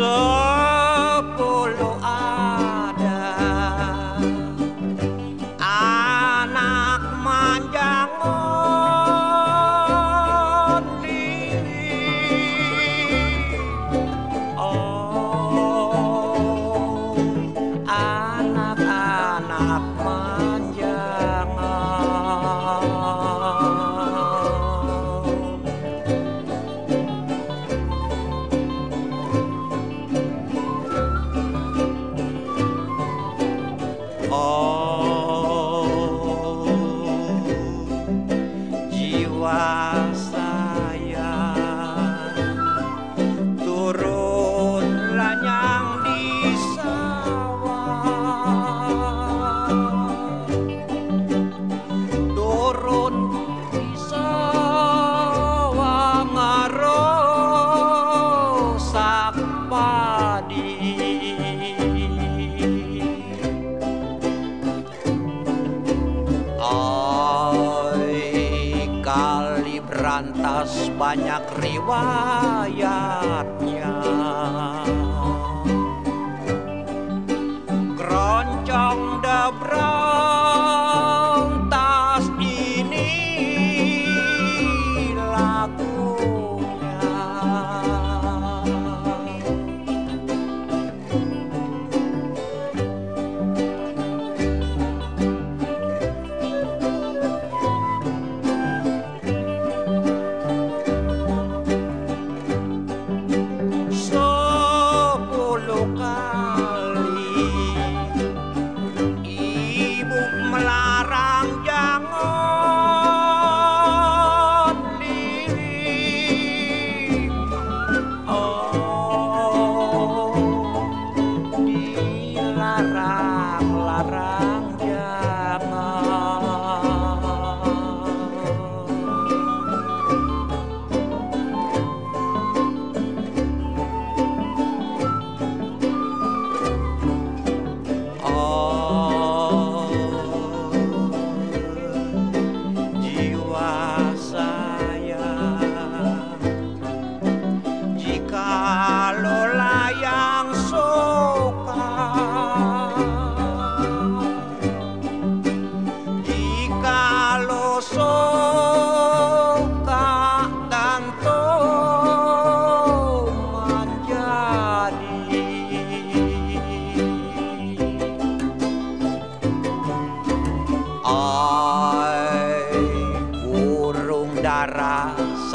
so banyak riwayatnya. Keroncong debrang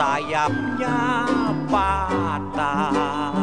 sayapnya patah